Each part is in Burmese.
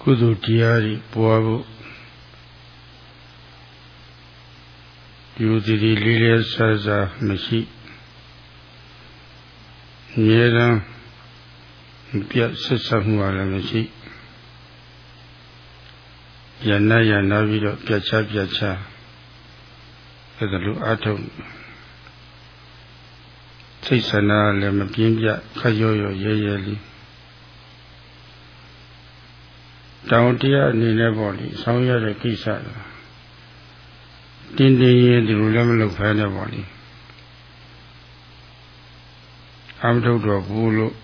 ကုသိုလ်တရားတွေပွားဖို့ယူတည်တည်လေးလေးဆဆမရှိအမြဲတမ်းပြတ်ဆက်ဆက်မှုလည်းမရှိယန္နာယန္နာပြီးတော့ပြတ်ချပြတ်ချအဲ့ဒါလိုအထုံစိတ်ဆန္ဒလည်းမပြင်းပြခက်ရောရောရဲရဲလေး တောင်တရားအနေနဲ့ပေါ့လေဆောင်းရတဲ့ကိစ္စတင်းတင်းရင်ဒီလိုလည်းမလုပ်ဖဲနဲ့ပေါ့လေအမထုတ်တော်ဘူးလို့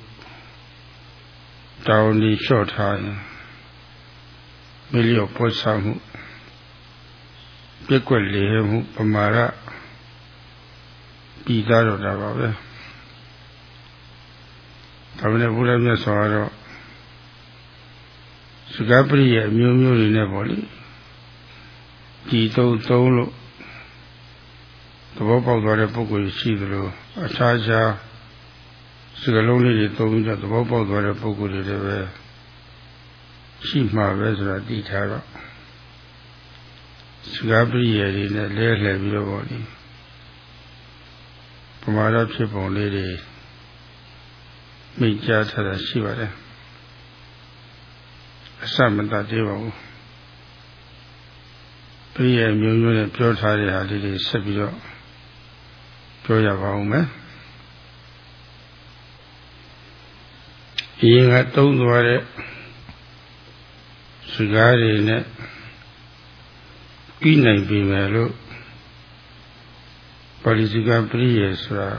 တောင်ဒီလျှော့ထားရင်မလျော့ပေါ်ဆမှုပြက်ွက်လေမှုပမာရပြီးသားတော့တာပါပဲဒါပေမဲ့ဘုရားမြတ်စွာကတော့ စကားပရိရဲ့အမျိုးမျိုးတွေနဲ့ပေါ့လေဒီသုံးသုံးလို့သဘောပေါက်သွားတဲ့ပုဂ္ဂိုလ်ရှိသလိုအခြားခြားစကလုံးလေးတွေသုံးပြီးတော့သဘောပေါက်သွားတဲ့ပုဂ္ဂိုလ်တွေလည်းပဲရှိမှာပဲဆိုတာသိထားတော့စကားပရိယေတွေနဲ့လဲလှယ်ပြီးတော့ပေါ့လေပမာဒဖြစ်ပုံလေးတွေမိတ်ကြားထားတာရှိပါတယ် အစမတတ်သေးပါဘူးပရိယေမျိုးမျိုးနဲ့ပြောထားတဲ့ဟာလေးတွေဆက်ပြီးတော့ပြောရပါဦးမယ်အရင်ကတုံးသွားတဲ့စကားတွေနဲ့ပြီးနိုင်ပြီမယ်လို့ပါဠိစကားပရိယေဆိုတာ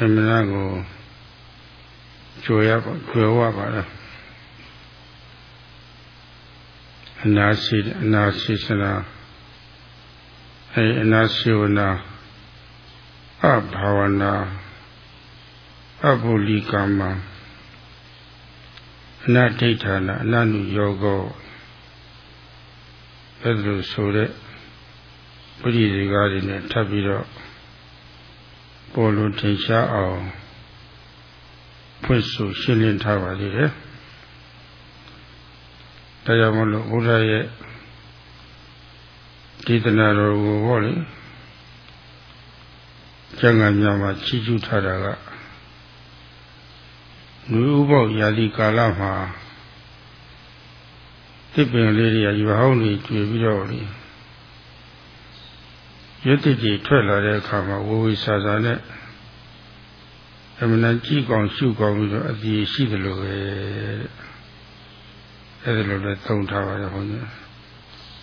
အမှန်ကိုကြွယ်ရပါကြွယ်ဝပါလား အနာရှိအနာရှိစနာအဲအနာရှိဝနာအဘာဝနာအဘူလီကာမအနဒိဋ္ဌာနာအနနုယောဂောအဲ့လိုဆိုတဲ့ပရိသေကားတွေနဲ့ထပ်ပြီးတော့ပေါ်လို့ထင်ရှားအောင်ဖွင့်ဆိုရှင်းလင်းထားပါသေးတယ်။ ဒါကြောင့်မလို့ဘုရားရဲ့ဒေသနာတော်ကိုဟောလေကျမ်းဂန်များမှာချီးကျူးထားတာကလူဥပုပ်ယာတိကာလမှာတစ်ပင်လေးတွေကယူဟောင်းတွေကျွေပြီးတော့လေရွတ်တိကြီးထွက်လာတဲ့အခါမှာဝဝီဆာဆာနဲ့အမှန်ကြည့်ကောင်းရှုကောင်းပြီးတော့အတိရှိတယ်လို့ပဲ အဲ့ဒါလိုလည်းသုံးထားပါတယ်ဘုန်းကြီး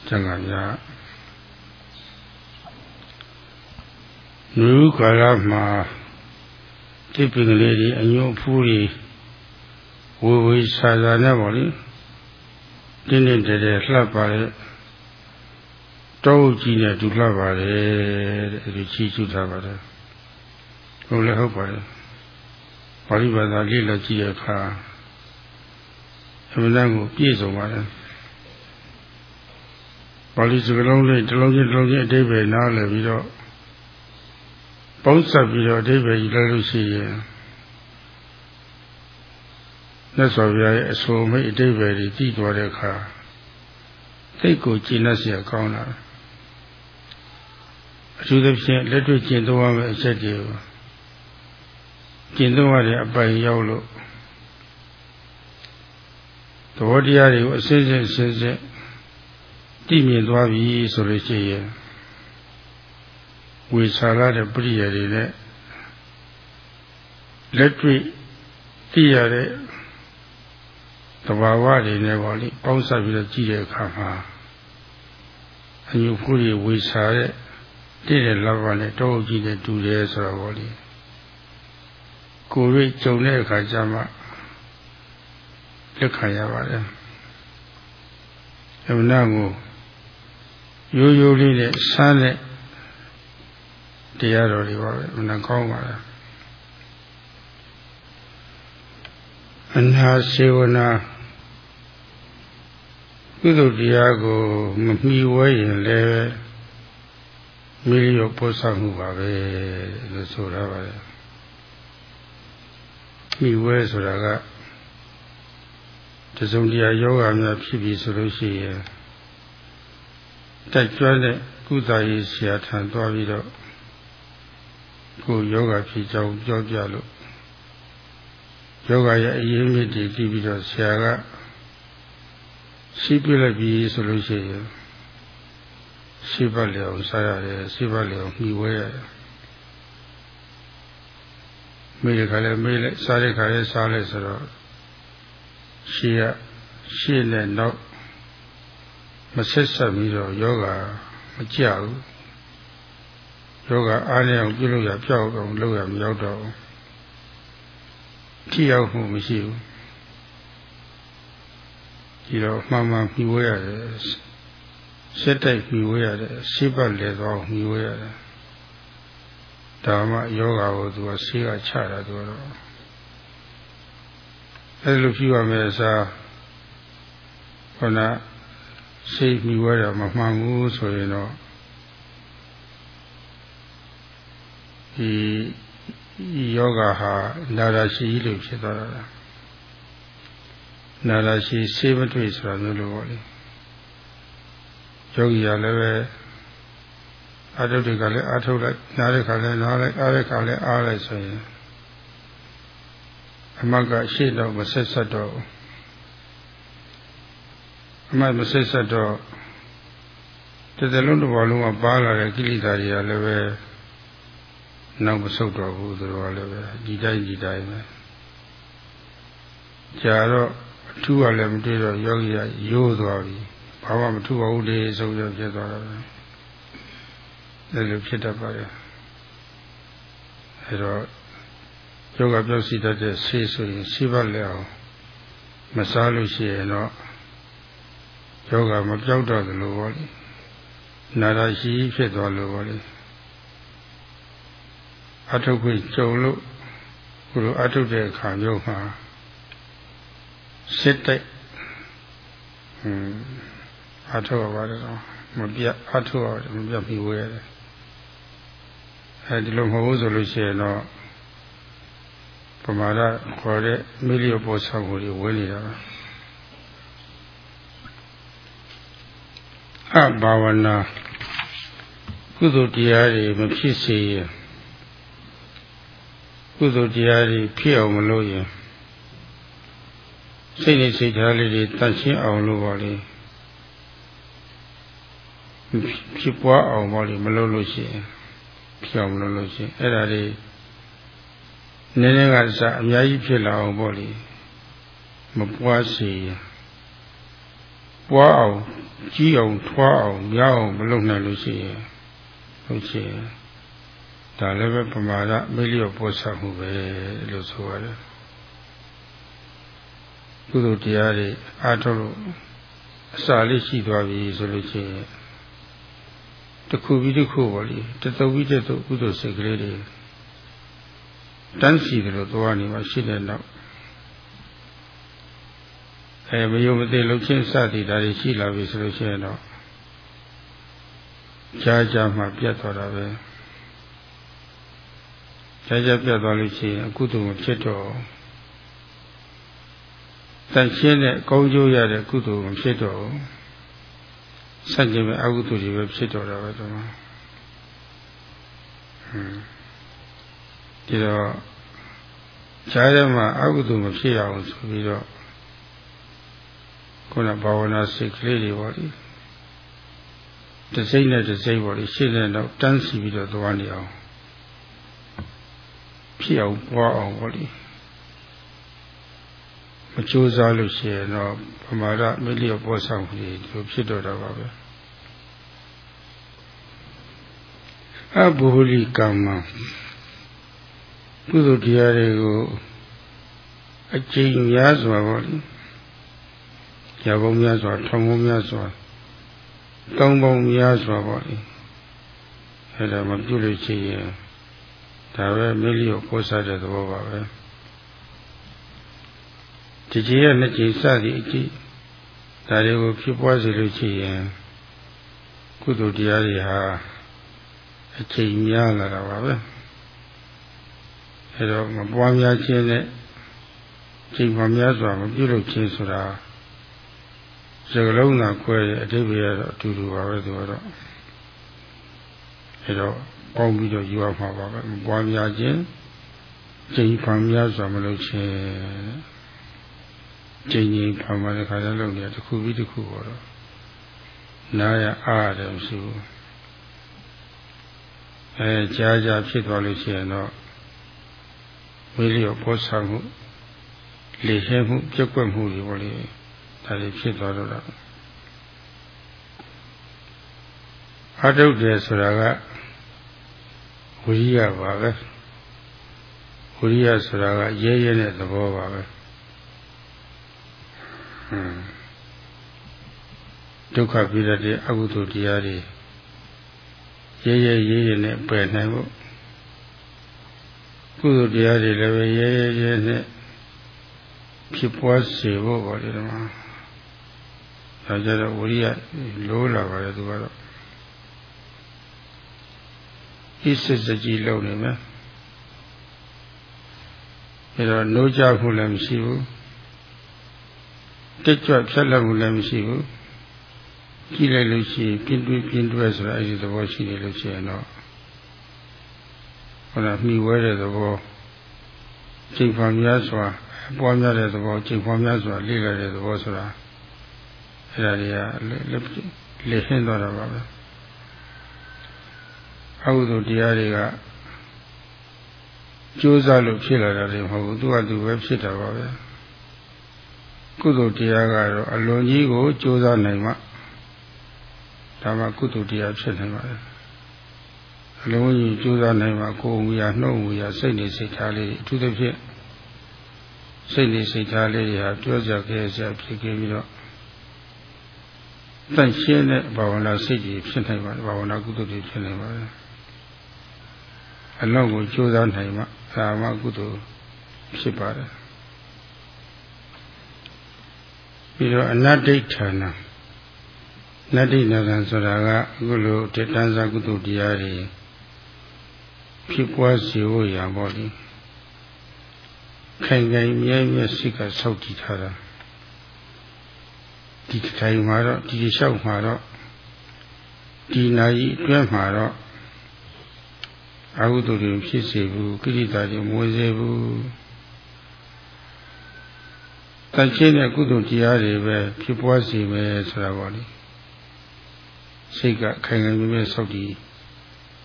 ကျန်ကများလူကာလမှာတစ်ပင်ကလေးတွေအညွန့်ဖူးတွေဝေဝေဆာဆာနဲ့ပေါ့လေတင်းတင်းတဲတဲလှပ်ပါလေတောအုပ်ကြီးနဲ့တူလှပ်ပါတယ်တဲ့အဲဒီချီးကျူးထားပါတယ်ဟုတ်လည်းဟုတ်ပါတယ်ပါဠိဘာသာလေ့လာကြည့်ရခါ အမှန်တန်ကိုပြည့်စုံပါတယ်ပါဠိစကားလုံးလေးတစ်လုံးချင်းတစ်လုံးချင်းအတိပ္ပယ်နားလည်ပြီးတော့ပေါင်းစပ်ပြီးတော့အတိပ္ပယ်ယူလိုက်လို့ရှိရင်မြတ်စွာဘုရားရဲ့အဆိုမိတ်အတိပ္ပယ်ကြီးကြည့်သွားတဲ့အခါသိကိုကျင့်တတ်เสียကောင်းလာအထူးသဖြင့်လက်တွေ့ကျင့်သုံးရမယ့်အချက်တွေကိုကျင့်သုံးရတဲ့အပိုင်ရောက်လို့ သဘောတရားတွေကိုအစစ်စစ်စစ်စစ်သိမြင်သွားပြီဆိုလို့ရှိရင်ဝေချာလာတဲ့ပရိယာတွေနဲ့လက်တွေ့သိရတဲ့တဘာဝတွေနဲ့ပေါ့လေပေါင်းစပ်ပြီးတော့ကြည့်တဲ့အခါမှာအညုဖူးတွေဝေချာတဲ့တည့်တဲ့လောက်ပါနဲ့တောအုပ်ကြီးနဲ့တူတယ်ဆိုတော့ပေါ့လေကိုယ်ရိတ်ကြုံတဲ့အခါကျမှ လက်ခံရပါတယ်အမှန်ကိုရိုးရိုးလေးနဲ့ဆန်းတဲ့တရားတော်တွေပါပဲအမှန်ကောင်းပါလားအနာစေဝနာကုသိုလ်တရားကိုမမှီဝဲရင်လည်းမိလျောပို့ဆောင်မှုပါပဲလို့ဆိုရပါတယ်မိဝဲဆိုတာက တစုံတရာယောဂများဖြစ်ပြီဆိုလို့ရှိရင်တက်ကြွတဲ့ကုသရေးဆရာထံသွားပြီးတော့ကိုယောဂဖြစ်ကြောင်းပြောပြလို့ယောဂရဲ့အရေးမြစ်တွေပြီးပြီးတော့ဆရာကရှိပြလိုက်ပြီဆိုလို့ရှိရင်ရှိပတ်လျော်စားရတယ်ရှိပတ်လျော်မှီဝဲရတယ်မေးရခါလဲမေးလိုက်စားရခါလဲစားလိုက်ဆိုတော့ ရှေ့ကရှေ့နဲ့နောက်မဆက်ဆက်ပြီးတော့ယောဂမကြဘူးယောဂအားရအောင်ပြုလို့ရပြောက်အောင်လုပ်ရမရောက်တော့ဘူးထိရောက်မှုမရှိဘူးဒီတော့မှန်မှန်ပြီးဝဲရတယ်စက်တိုက်ပြီးဝဲရတယ်စိတ်ပတ်လဲသွားအောင်ပြီးဝဲရတယ်ဒါမှယောဂကိုသူကဆေးကချတာသူကတော့ အဲလိုပြုရမယ်အစားခန္ဓာစိတ်ပြီးဝဲတာမမှန်ဘူးဆိုရင်တော့ဒီယောဂဟာနာရာရှိလို့ဖြစ်သွားတာနာရာရှိဆေးမတွေ့ဆိုတာမျိုးလိုပေါ့လေယောဂီရလည်းပဲအာထုတွေကလည်းအာထုလိုက်နားတဲ့ခါလည်းနားလိုက်အားတဲ့ခါလည်းအားလိုက်ဆိုရင် အမကရှေ့တော့မဆက်ဆက်တော့အမမဆက်ဆက်တော့တစ်စလုံးတစ်ဘောလုံးကပါလာတဲ့ကိလေသာတွေကလည်းပဲနောက်မဆုတ်တော့ဘူးသူတို့ကလည်းပဲဒီတိုင်းဒီတိုင်းပဲကြာတော့အထူးကလည်းမတွေ့တော့ယောဂီကရိုးသွားပြီဘာမှမထူပါဘူးလေဆိုပြီးဖြစ်သွားတာပဲလည်းလိုဖြစ်တတ်ပါတယ်အဲတော့ ယောဂပြောက်စီတတ်တဲ့ဆေးဆိုရင်ဆေးပတ်လဲအောင်မစားလို့ရှိရင်တော့ယောဂမပြောက်တော့သလိုပေါ့လေနာရရှိဖြစ်သွားလို့ပေါ့လေအထုပ်ခွင့်ကြုံလို့ဘုလိုအထုပ်တဲ့အခါမျိုးမှာစစ်တိုက်ဟွန်းအထုပ်ရပါတယ်တော့မပြတ်အထုပ်ရတယ်မပြတ်ပြီးဝဲရတယ်အဲဒီလိုမဟုတ်ဘူးဆိုလို့ရှိရင်တော့ ပမာဒခေါ်တဲ့မိလျောပေါ်ဆောင်ကိုဝဲနေတာပါအဘာဝနာကုသိုလ်တရားတွေမဖြစ်စေရင်ကုသိုလ်တရားတွေဖြစ်အောင်မလုပ်ရင်စိတ်နဲ့စိတ်ထားလေးတွေတန့်ရှင်းအောင်လို့ပါလေဖြစ်ပွားအောင်ပါလေမလုပ်လို့ရှိရင်ဖြစ်အောင်မလုပ်လို့ရှိရင်အဲ့ဒါတွေ နည်းနည်းကစားအများကြီးဖြစ်လာအောင်ပေါ့လေမပွားစေပွားအောင်ကြီးအောင်ထွားအောင်ရအောင်မလုပ်နိုင်လို့ရှိရင်ဟုတ်ချင်ဒါလည်းပဲပမာဒမေလျော့ပို့ဆောင်မှုပဲလို့ဆိုရတယ်ကုသိုလ်တရားတွေအားထုတ်လို့အစာလေးရှိသွားပြီဆိုလို့ရှိရင်တစ်ခုပြီးတစ်ခုပေါ့လေတသုတ်ပြီးတသုတ်ကုသိုလ်စိတ်ကလေးတွေ တန်းစီတယ်လို့သွားနေမှာရှိတဲ့နောက်အဲမယုံမသိလှုပ်ချင်းစသည်ဒါတွေရှိလာပြီဆိုလို့ရှိရင်တော့ကြားကြမှပြတ်သွားတာပဲကြားကြပြတ်သွားလို့ရှိရင်အကုသိုလ်မဖြစ်တော့တန်ရှင်းတဲ့ကောင်းကျိုးရတဲ့ကုသိုလ်မဖြစ်တော့ဆက်ကြည့်ပဲအကုသိုလ်တွေပဲဖြစ်တော့တာပဲတော့ဟွန်း ဒီတော့ကြားထဲမှာအကုသိုလ်မဖြစ်အောင်ဆိုပြီးတော့ခုနဘာဝနာစိတ်ကလေးတွေပေါ့လေတစိမ့်နဲ့တစိမ့်ပေါ့လေရှင်းတဲ့တော့တန်းစီပြီးတော့သွားနေအောင်ဖြစ်အောင်ပွားအောင်ပေါ့လေမကြိုးစားလို့ရှိရင်တော့ပမာဒမိလျော့ပေါ်ဆောင်ပြီးဒီလိုဖြစ်တော့တာပါပဲအဘူလိကမ္မ ကုသိုလ်တရားတွေကိုအကျဉ်းများစွာပေါ့လေရဘုံများစွာထုံဘုံများစွာကောင်းပေါင်းများစွာပေါ့လေအဲ့ဒါမပြုလို့ရှိရင်ဒါပဲမိလျော့ပိုးစားတဲ့သဘောပါပဲဒီကြီးရဲ့နှစ်ကြီးစသည်အကြည့်ဒါတွေကိုဖြစ်ပွားစေလို့ရှိရင်ကုသိုလ်တရားတွေဟာအချိန်များလာတာပါပဲ အဲတော့မပွားများခြင်းနဲ့ချိန်ပေါ်များစွာမပြုလုပ်ခြင်းဆိုတာစကလုံးသာကွဲတဲ့အတိပ္ပယ်ကတော့အတူတူပါပဲသူကတော့အဲတော့ပေါင်းပြီးတော့ယူရမှာပါပဲပွားများခြင်းချိန်ပေါ်များစွာမလုပ်ခြင်းချိန်ချင်းပေါ်မှာတစ်ခါတည်းလုပ်နေတစ်ခုပြီးတစ်ခုပေါ့တော့နားရအားရတယ်မရှိဘူးအဲကြားကြားဖြစ်သွားလို့ရှိရင်တော့ ဝိလျောပေါ်ဆံမှုလေရှင်းမှုပြက်ကွက်မှုတွေပေါ့လေဒါတွေဖြစ်သွားတော့တာအတုတ်တယ်ဆိုတာကဝိရိယပါပဲဝိရိယဆိုတာကရဲရဲတဲ့သဘောပါပဲဟွန်းဒုက္ခပြရတဲ့အကုသိုလ်တရားတွေရဲရဲရဲရဲနဲ့ပယ်နိုင်ဖို့ ကုသိုလ်တရားတွေလည်းပဲရဲရဲရဲနဲ့ဖြစ်ပွားစေဖို့ပေါ့ဒီမှာဒါကြတော့ဝိရိယလိုးလာပါလေသူကတော့ဣစစ်စကြီးလုံနေမယ်အဲတော့နိုးကြမှုလည်းမရှိဘူးတက်ကြွဖြတ်လက်မှုလည်းမရှိဘူးကြည့်လိုက်လို့ရှိရင်ပြင်းတွဲပြင်းတွဲဆိုတာအဲဒီသဘောရှိနေလို့ရှိရင်တော့ ဟောတာမှီဝဲတဲ့သဘောချိန်ဖန်များစွာပွားများတဲ့သဘောချိန်ဖွားများစွာလေ့လာတဲ့သဘောဆိုတာအဲ့ဒါတွေကလေ့ဟင်းသွားတာပါပဲအဟုသို့တရားတွေကကြိုးစားလို့ဖြစ်လာတာတွေမဟုတ်ဘူးသူကသူပဲဖြစ်တာပါပဲကုသိုလ်တရားကတော့အလွန်ကြီးကိုကြိုးစားနိုင်မှဒါမှကုသိုလ်တရားဖြစ်နိုင်ပါတယ် အလုံးကြီးကြိုးစားနိုင်မှကိုယ်မူရနှုတ်မူရစိတ်နေစိတ်ထားလေးအထူးသဖြင့်စိတ်နေစိတ်ထားလေးတွေဟာပြောကြခဲ့ကြဖြစ်ခဲ့ပြီးတော့တန့်ရှင်းတဲ့ဘာဝနာစိတ်ကြီးဖြစ်နိုင်ပါတယ်ဘာဝနာကုသိုလ်တွေဖြစ်နိုင်ပါတယ်အလောက်ကိုကြိုးစားနိုင်မှသာမကုသိုလ်ဖြစ်ပါတယ်ပြီးတော့အနတ္တိဋ္ဌာနာနတ္တိနာကံဆိုတာကအခုလိုတေတ္တဇကုသိုလ်တရားတွေ ဖြစ်ပွားစေဖို့ရပါလိမ့်ခိုင်ခိုင်မြဲမြဲစိတ်ကစောက်တည်ထားတာဒီထိုင်မှာတော့ဒီလျှောက်မှာတော့ဒီနာရီအတွင်းမှာတော့အဟုတုတွေဖြစ်စေဘူးကိရိတာတွေမဝင်စေဘူးတန်ရှင်းတဲ့ကုသိုလ်တရားတွေပဲဖြစ်ပွားစေမယ်ဆိုတာပေါ့လေစိတ်ကခိုင်ခိုင်မြဲမြဲစောက်တည်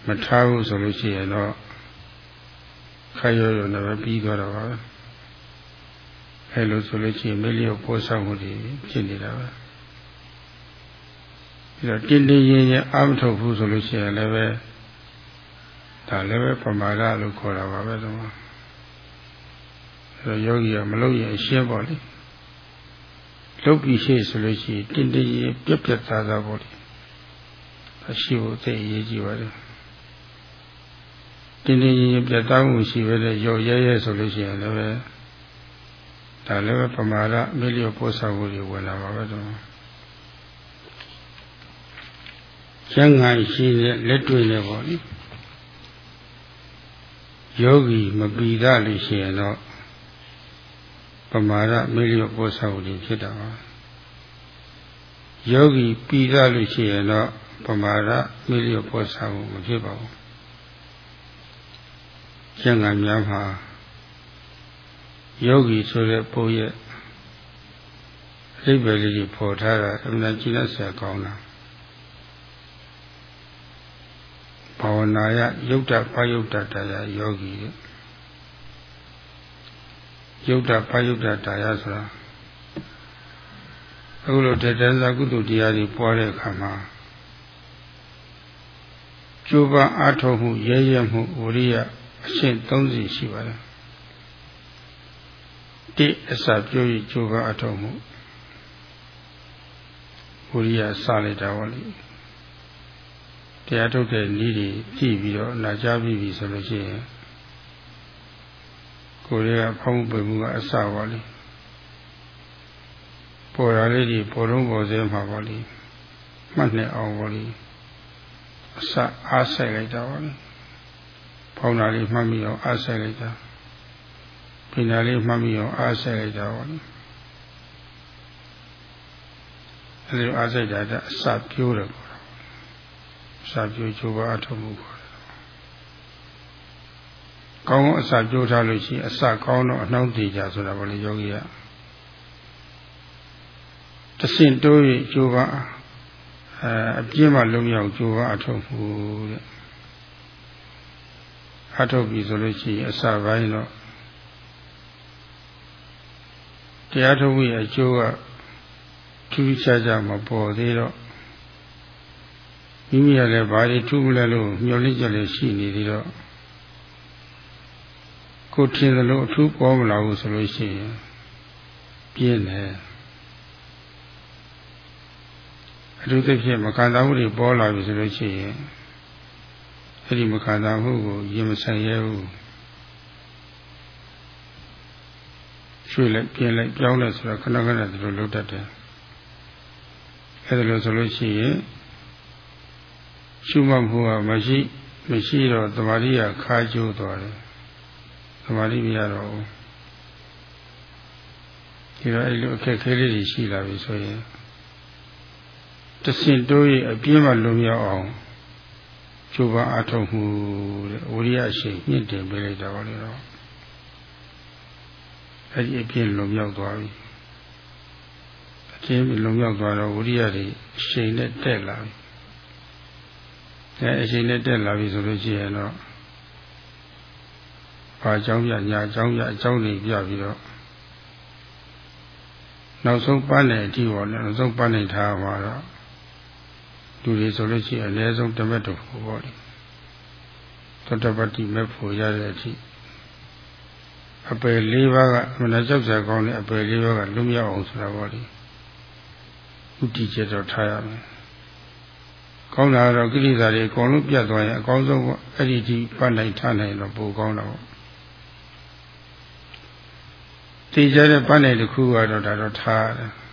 မထားဘူးဆိုလို့ရှိရင်တော့ခါရောရောနဲ့ပဲပြီးသွားတော့ပါပဲအဲလိုဆိုလို့ရှိရင်မေလျော့ပိုးဆောင်မှုတွေဖြစ်နေတာပဲပြီးတော့တင်းတင်းရင်ရင်အာမထုတ်ဘူးဆိုလို့ရှိရင်လည်းပဲဒါလည်းပဲပမာဒလို့ခေါ်တာပါပဲတော့အဲတော့ယောဂီကမလုပ်ရင်အရှင်းပါလေလုတ်ပြီးရှိဆိုလို့ရှိရင်တင်းတင်းရင်ပြက်ပြက်သားသားပေါ့လေအရှိဖို့သိအရေးကြီးပါတယ် တင်းတင်းရင်ပြတ်သားမှုရှိပဲတဲ့ရောရဲရဲဆိုလို့ရှိရင်လည်းဒါလည်းပဲပမာဒမိလျောပို့ဆောင်မှုတွေဝင်လာပါပဲတော့ကျန်ငိုင်ရှိတဲ့လက်တွေ့နဲ့ပေါ့လေယောဂီမပီဒလို့ရှိရင်တော့ပမာဒမိလျောပို့ဆောင်မှုတွေဖြစ်တာပါယောဂီပီဒလို့ရှိရင်တော့ပမာဒမိလျောပို့ဆောင်မှုမဖြစ်ပါဘူး ကျန်ငိုင်များမှာယောဂီဆိုတဲ့ပုရဲ့အဓိပ္ပာယ်လေးကြီးပေါ်ထားတာအမှန်ကြည့်လို့ဆရာကောင်းတာဘာဝနာယယုတ်တပယုတ်တတရားယောဂီယုတ်တပယုတ်တတရားဆိုတာအခုလိုတေတ္တဇကုတုတရားတွေပွားတဲ့အခါမှာကျိုးပအားထုတ်မှုရဲရဲမှုဝိရိယ အရှင်း၃စီရှိပါတယ်တိအစပြောရကြိုးပမ်းအထောက်မှုဘုရားစလိုက်တာဟောလေတရားထုတ်တဲ့နည်းတွေကြည့်ပြီးတော့နာကြားပြီးပြီဆိုလို့ရှိရင်ကိုယ်ရဲ့ဖောင်းပွေမှုကအစပါလေပေါ်ရလေးတွေပေါ်လုံးပေါ်စဲမှာပါလေမှတ်နေအောင်ပါလေအစအားဆိုင်လိုက်တာပါလေ ဖောင်းတာလေးမှတ်မိအောင်အားဆိုင်လိုက်တာပပညာလေးမှတ်မိအောင်အားဆက်လိုက်တာပေါ့လေအဲဒီအားဆက်တာအစပြိုးတယ်ပေါ့အစပြိုးချိုးပါအထုံးမှုပေါ့ကောင်းကောင်းအစပြိုးထားလို့ရှိရင်အစကောင်းတော့အနှောင်းတည်ကြဆိုတာပေါ့လေယောဂီကတဆင့်တိုး၍ကျိုးပါအဲအပြင်းမှလုံးရောက်ကျိုးပါအထုံးမှုတဲ့ အထုတ်ပြီဆိုလို့ရှိရင်အစပိုင်းတော့တရားထုတ်ပြီးအကျိုးကထူးခြားခြားမပေါ်သေးတော့မိမိရလည်းဘာတွေထူးမလဲလို့မျှော်လင့်ချက်လည်းရှိနေသေးတော့ကိုထင်သလိုအထူးပေါ်မလာဘူးဆိုလို့ရှိရင်ပြင်းတယ်အထူးသဖြင့်မကန်တာမှုတွေပေါ်လာပြီဆိုလို့ရှိရင် အဲ့ဒီမခံစားမှုကိုရင်မဆိုင်ရဘူးရွှေ့လိုက်ပြင်လိုက်ပြောင်းလိုက်ဆိုတော့ခဏခဏဒီလိုလုပ်တတ်တယ်အဲ့ဒါလို့ဆိုလို့ရှိရင်ရှုမှတ်မှုကမရှိမရှိတော့သမာဓိကခါကျိုးသွားတယ်သမာဓိမရတော့ဘူးဒီတော့အဲ့လိုအခက်ခဲလေးတွေရှိလာပြီဆိုရင်တဆင့်တိုးရအပြင်းမှလုံမြောက်အောင် ကျိုးပန်းအထောက်မှုတဲ့ဝိရိယရှိမြင့်တင်ပေးလိုက်တာပါလေတော့အဲ့ဒီအပြည့်လုံမြောက်သွားပြီအပြည့်လုံမြောက်သွားတော့ဝိရိယတွေအရှိန်နဲ့တက်လာပြီအဲအရှိန်နဲ့တက်လာပြီဆိုလို့ရှိရင်တော့ဘာအကြောင်းပြညာအကြောင်းပြအကြောင်းတွေပြပြီးတော့နောက်ဆုံးပန်းတဲ့အထိပေါ့နောက်ဆုံးပန်းနေထားမှာတော့ လူတွေဆိုလို့ရှိရင်အနည်းဆုံးတမက်တော်ဖို့ပေါ့လေသတ္တပတ္တိမဲ့ဖို့ရတဲ့အထိအပယ်၄ပါးကမနကြောက်စရာကောင်းတဲ့အပယ်၄ပါးကလွတ်မြောက်အောင်ဆိုတာပေါ့လေဥတီချက်တော့ထားရမယ်ကောင်းတာတော့ကိလေသာတွေအကုန်လုံးပြတ်သွားရင်အကောင်းဆုံးအဲ့ဒီဒီပတ်နိုင်ထားနိုင်တော့ပိုကောင်းတော့သိကြတဲ့ပတ်နိုင်တစ်ခုကတော့ဒါတော့ထားရတယ်ပ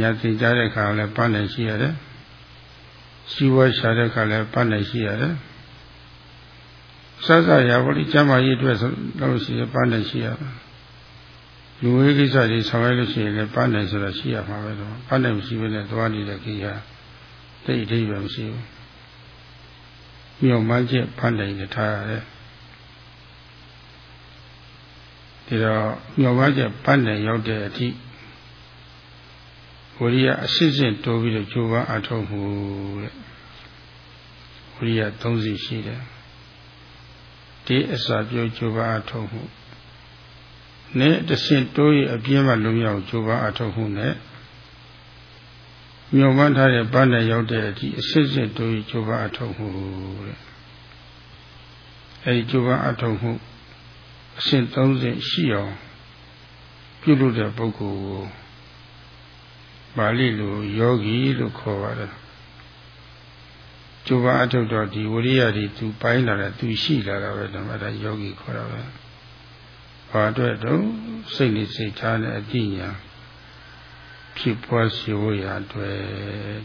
ညာသင်ကြားတဲ့အခါလည်းပန်းနိုင်ရှိရတယ်။စီဝါရှာတဲ့အခါလည်းပန်းနိုင်ရှိရတယ်။စသရာဝလိကျမ်းမာရေးအတွက်ဆိုလို့ရှိရင်ပန်းနိုင်ရှိရတယ်။လူဝေးကိစ္စတွေဆောင်ရွက်လို့ရှိရင်လည်းပန်းနိုင်ဆိုတာရှိရမှာပဲတော့ပန်းနိုင်မရှိဘဲနဲ့သွားနေတဲ့ကိဟာတိတ်အထိပဲမရှိဘူး။မြောက်မှချက်ပန်းနိုင်နဲ့ထားရတယ်။ဒီတော့မြောက်မှချက်ပန်းနိုင်ရောက်တဲ့အထိ ဝရိယအစစ်စစ်တိုးပြီးတော့ကြိုးပမ်းအထောက်မှုတဲ့ဝရိယ၃စီရှိတယ်ဒီအစာပြုတ်ကြိုးပမ်းအထောက်မှုနဲ့တဆင့်တိုးရအပြင်းမှလုံရောက်ကြိုးပမ်းအထောက်မှုနဲ့မြုံမှန်းထားတဲ့ပန်းနဲ့ရောက်တဲ့အထိအစစ်စစ်တိုးရကြိုးပမ်းအထောက်မှုတဲ့အဲဒီကြိုးပမ်းအထောက်မှုအဆင့်30ရှိအောင်ပြုလုပ်တဲ့ပုဂ္ဂိုလ်ကို ပါဠိလိုယောဂီလို့ခေါ်ပါတယ်ကျုပ်ကအထုတ်တော့ဒီဝိရိယတွေသူပိုင်းလာတယ်သူရှိလာတာပဲဓမ္မတာယောဂီခေါ်တာပဲဘာအတွက်တော့စိတ်နဲ့စိတ်ထားနဲ့အတိညာဖြစ်ပွားစီဝရာအတွက်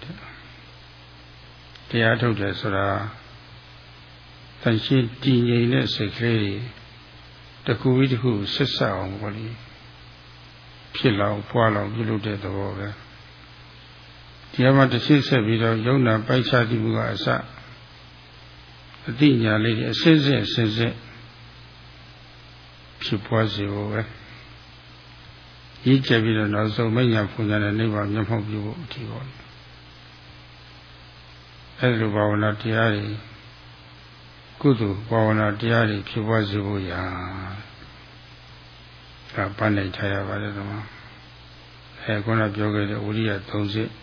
တဲ့တရားထုတ်တယ်ဆိုတာတန်ရှင်းတည်ငြိမ်တဲ့စိတ်ကလေးတခုပြီးတခုဆက်ဆက်အောင်ပေါ့လေဖြစ်လောင်ပွားလောင်ပြုလုပ်တဲ့သဘောပဲ တရားမှတစ်ဆင့်ဆက်ပြီးတော့ယုံနာပိုက်ချတိမှုကအစအတိညာလေးတွေအစစ်စစ်အစစ်စစ်ဖြစ်ပွားစေဖို့ပဲရည်ကြပြီးတော့နောက်ဆုံးမညာဖွညာတဲ့နိဗ္ဗာန်မျက်မှောက်ပြုဖို့အထီးပေါ့အဲ့လိုဘာဝနာတရားတွေကုသိုလ်ဘာဝနာတရားတွေဖြစ်ပွားစေဖို့ရာဒါပန်းနိုင်ထားရပါတယ်တော့အဲခုနပြောခဲ့တဲ့ဝိရိယ30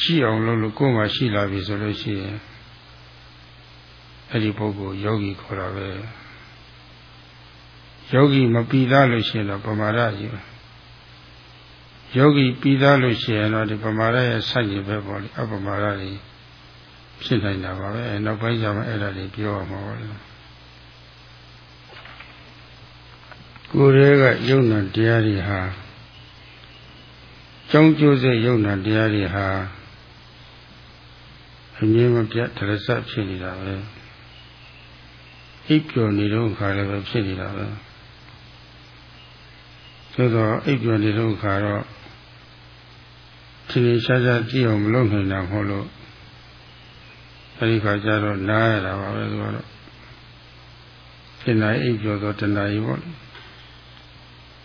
ရှိအောင်လုပ်လို့ကိုယ်မှရှိလာပြီဆိုလို့ရှိရင်အဲ့ဒီပုဂ္ဂိုလ်ယောဂီခေါ်တာပဲယောဂီမပြီးသားလို့ရှိရင်တော့ပမာဒကြီးပဲယောဂီပြီးသားလို့ရှိရင်တော့ဒီပမာဒရဲ့ဆန့်ကျင်ဘက်ပေါ့လေအပမာဒကြီးဖြစ်နိုင်တာပါပဲနောက်ပိုင်းကျမှအဲ့ဒါတွေပြောရမှာပါလေကိုယ်ရဲ့ကယုံနာတရားတွေဟာကြောင်းကျိုးစေယုံနာတရားတွေဟာ အမြင်မပြတ်တရစဖြစ်နေတာပဲအိပ်ပျော်နေတော့ခါလည်းပဲဖြစ်နေတာပဲသို့တော့အိပ်ပျော်နေတော့ခါတော့ထင်ထင်ရှားရှားကြည့်အောင်မလုပ်နိုင်တာမဟုတ်လို့အဲဒီခါကျတော့နားရတာပါပဲသူကတော့ဖြစ်နိုင်အိပ်ပျော်တော့တဏှာကြီးပေါ့